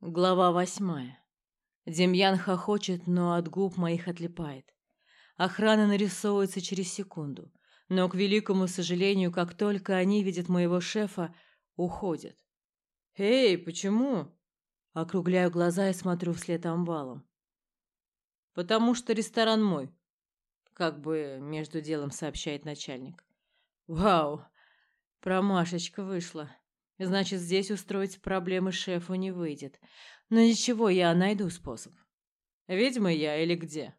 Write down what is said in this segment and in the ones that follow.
Глава восьмая. Демьян хохочет, но от губ моих отлипает. Охрана нарисовывается через секунду, но, к великому сожалению, как только они видят моего шефа, уходят. «Эй, почему?» Округляю глаза и смотрю вслед амбалом. «Потому что ресторан мой», — как бы между делом сообщает начальник. «Вау, промашечка вышла. Значит, здесь устроить проблемы шефу не выйдет. Но ничего, я найду способ. Ведьма я или где?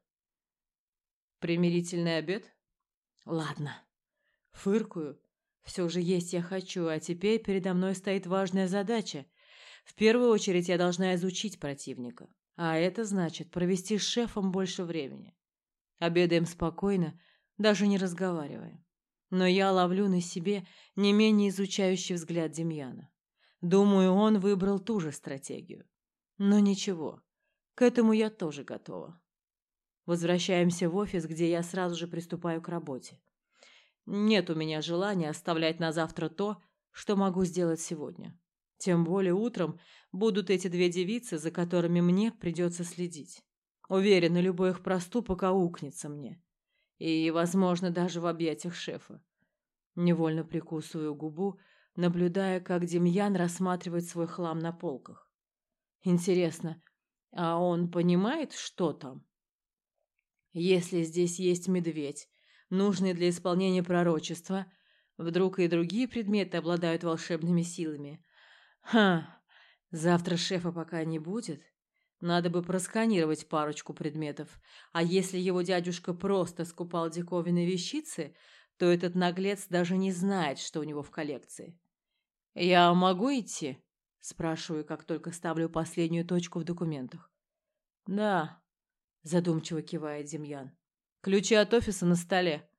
Примирительный обед? Ладно. Фыркую. Все же есть я хочу, а теперь передо мной стоит важная задача. В первую очередь я должна изучить противника. А это значит провести с шефом больше времени. Обедаем спокойно, даже не разговаривая. Но я ловлю на себе не менее изучающий взгляд Демьяна. Думаю, он выбрал ту же стратегию. Но ничего, к этому я тоже готова. Возвращаемся в офис, где я сразу же приступаю к работе. Нет у меня желания оставлять на завтра то, что могу сделать сегодня. Тем более утром будут эти две девицы, за которыми мне придется следить. Уверена, любой их проступок аукнется мне. И, возможно, даже в объятиях шефа. Невольно прикусываю губу, наблюдая, как Демьян рассматривает свой хлам на полках. Интересно, а он понимает, что там? Если здесь есть медведь, нужный для исполнения пророчества, вдруг и другие предметы обладают волшебными силами. Ха, завтра шефа пока не будет, надо бы просканировать парочку предметов. А если его дядюшка просто скупал диковинные вещицы, то этот наглец даже не знает, что у него в коллекции. «Я могу идти?» – спрашиваю, как только ставлю последнюю точку в документах. «Да», – задумчиво кивает Демьян. «Ключи от офиса на столе.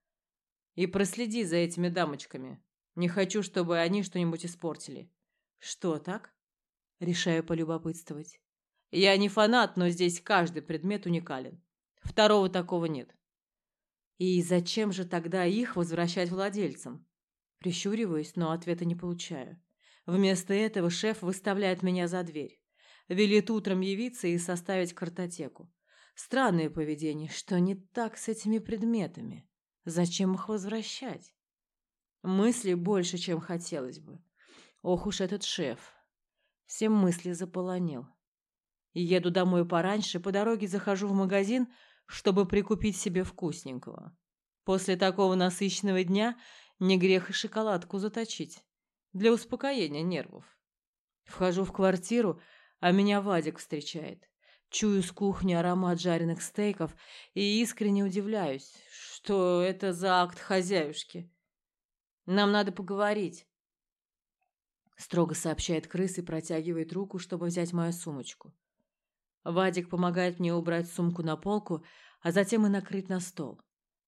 И проследи за этими дамочками. Не хочу, чтобы они что-нибудь испортили». «Что так?» – решаю полюбопытствовать. Я не фанат, но здесь каждый предмет уникален. Второго такого нет. И зачем же тогда их возвращать владельцам? Прищуриваюсь, но ответа не получаю. Вместо этого шеф выставляет меня за дверь. Велит утром явиться и составить картотеку. Странное поведение. Что не так с этими предметами? Зачем их возвращать? Мысли больше, чем хотелось бы. Ох уж этот шеф. Все мысли заполонил. Еду домой пораньше, по дороге захожу в магазин, чтобы прикупить себе вкусненького. После такого насыщенного дня не грех и шоколадку заточить. Для успокоения нервов. Вхожу в квартиру, а меня Вадик встречает. Чую с кухни аромат жареных стейков и искренне удивляюсь, что это за акт хозяюшки. Нам надо поговорить. Строго сообщает крыс и протягивает руку, чтобы взять мою сумочку. Вадик помогает мне убрать сумку на полку, а затем и накрыть на стол.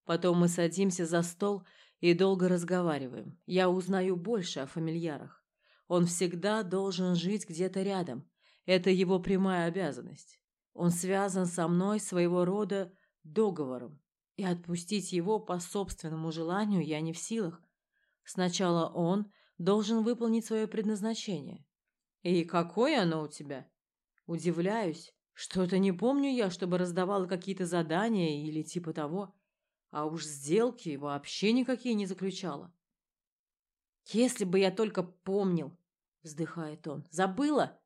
Потом мы садимся за стол и долго разговариваем. Я узнаю больше о фамильярах. Он всегда должен жить где-то рядом. Это его прямая обязанность. Он связан со мной своего рода договором, и отпустить его по собственному желанию я не в силах. Сначала он должен выполнить свое предназначение. И какое оно у тебя? Удивляюсь, что-то не помню я, чтобы раздавала какие-то задания или типа того. А уж сделки вообще никакие не заключала. Если бы я только помнил, вздыхает он. Забыла?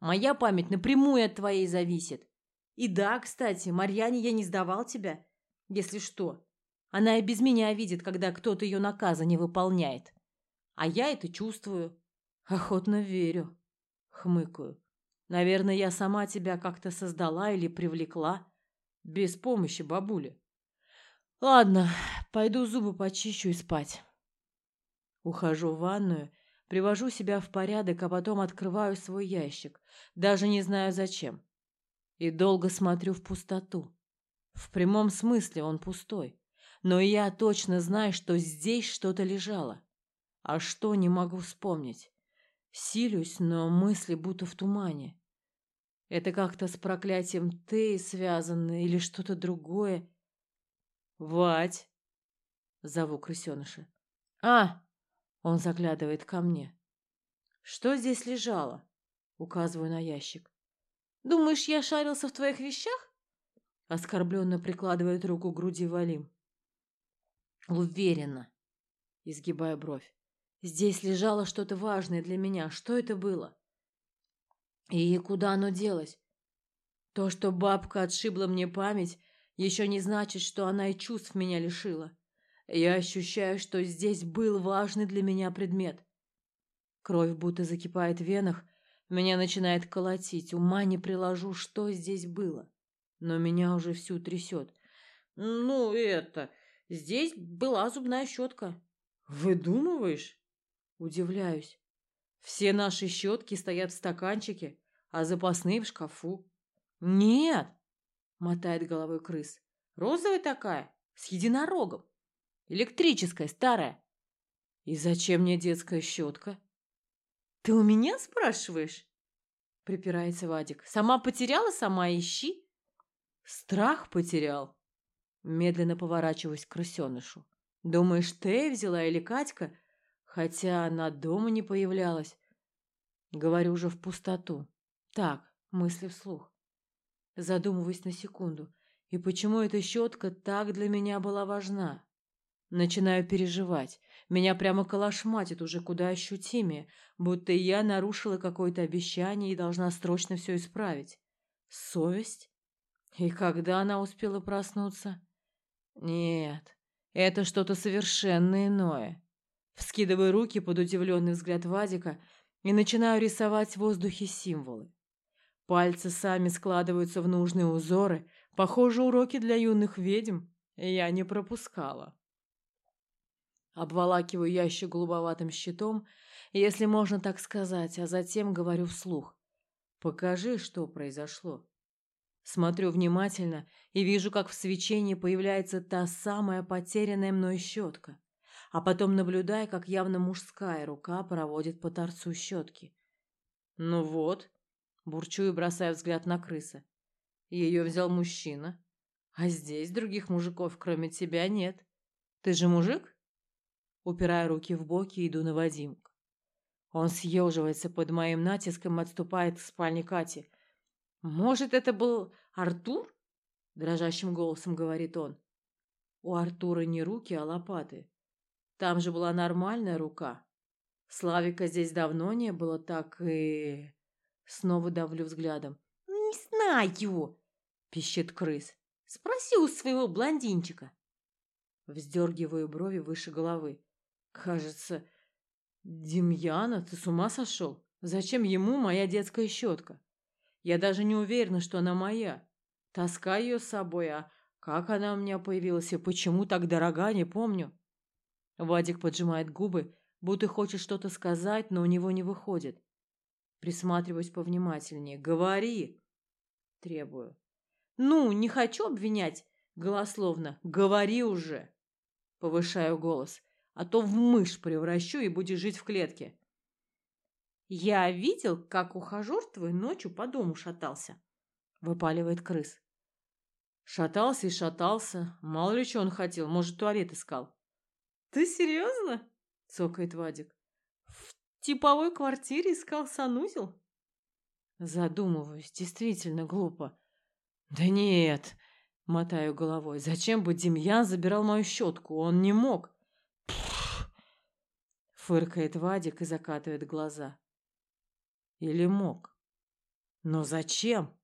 Моя память напрямую от твоей зависит. И да, кстати, Марьяне я не сдавал тебя, если что. Она и без меня видит, когда кто-то ее наказа не выполняет. А я это чувствую. Охотно верю. Хмыкаю. Наверное, я сама тебя как-то создала или привлекла. Без помощи бабули. Ладно, пойду зубы почищу и спать. Ухожу в ванную, привожу себя в порядок, а потом открываю свой ящик. Даже не знаю зачем. И долго смотрю в пустоту. В прямом смысле он пустой. Но я точно знаю, что здесь что-то лежало. А что, не могу вспомнить. Силюсь, но мысли будто в тумане. Это как-то с проклятием Тей связано или что-то другое. Вать! Зову крысеныша. А! Он заглядывает ко мне. Что здесь лежало? Указываю на ящик. Думаешь, я шарился в твоих вещах? Оскорбленно прикладывает руку к груди Валим. Уверена, изгибая бровь. Здесь лежало что-то важное для меня. Что это было? И куда оно делось? То, что бабка отшибла мне память, еще не значит, что она и чувств меня лишила. Я ощущаю, что здесь был важный для меня предмет. Кровь будто закипает в венах, меня начинает колотить, ума не приложу, что здесь было. Но меня уже всю трясет. Ну, это... Здесь была зубная щетка. Выдумываешь? Удивляюсь. Все наши щетки стоят в стаканчике, а запасные в шкафу. Нет, мотает головой крыс. Розовая такая, с единорогом. Электрическая, старая. И зачем мне детская щетка? Ты у меня спрашиваешь? Припирается Вадик. Сама потеряла, сама ищи. Страх потерял. Медленно поворачиваюсь к крысенышу. Думаешь, ты взяла или Катька? Хотя она дома не появлялась. Говорю уже в пустоту. Так, мысли вслух. Задумываюсь на секунду. И почему эта щетка так для меня была важна? Начинаю переживать. Меня прямо колошматит уже куда ощутимее, будто я нарушила какое-то обещание и должна срочно все исправить. Совесть? И когда она успела проснуться? Нет, это что-то совершенно иное. Вскидываю руки под удивленный взгляд Вадика и начинаю рисовать в воздухе символы. Пальцы сами складываются в нужные узоры. Похоже, уроки для юных ведьм я не пропускала. Обволакиваю ящик голубоватым щитом, если можно так сказать, а затем говорю вслух. «Покажи, что произошло». Смотрю внимательно и вижу, как в свечении появляется та самая потерянная мной щетка, а потом наблюдаю, как явно мужская рука проводит по торцу щетки. «Ну вот», — бурчу и бросаю взгляд на крыса. «Ее взял мужчина, а здесь других мужиков, кроме тебя, нет. Ты же мужик?» Упирая руки в боки, иду на Вадимка. Он съеживается под моим натиском отступает к спальне Кати, «Может, это был Артур?» – дрожащим голосом говорит он. У Артура не руки, а лопаты. Там же была нормальная рука. Славика здесь давно не было, так и... Снова давлю взглядом. «Не знаю!» – пищит крыс. «Спроси у своего блондинчика!» Вздергиваю брови выше головы. «Кажется, Демьяна, ты с ума сошел? Зачем ему моя детская щетка?» Я даже не уверена, что она моя. Таскаю ее с собой, а как она у меня появилась и почему так дорога, не помню. Вадик поджимает губы, будто хочет что-то сказать, но у него не выходит. Присматриваюсь повнимательнее. «Говори!» Требую. «Ну, не хочу обвинять!» Голословно. «Говори уже!» Повышаю голос. «А то в мышь превращу и будешь жить в клетке!» Я видел, как ухажер твой ночью по дому шатался, выпаливает крыс. Шатался и шатался. Мало ли что он хотел, может, туалет искал. Ты серьезно? цокает Вадик. В типовой квартире искал санузел? Задумываюсь, действительно глупо. Да нет, мотаю головой. Зачем бы Демьян забирал мою щетку? Он не мог. Фыркает Вадик и закатывает глаза. Или мог? Но зачем?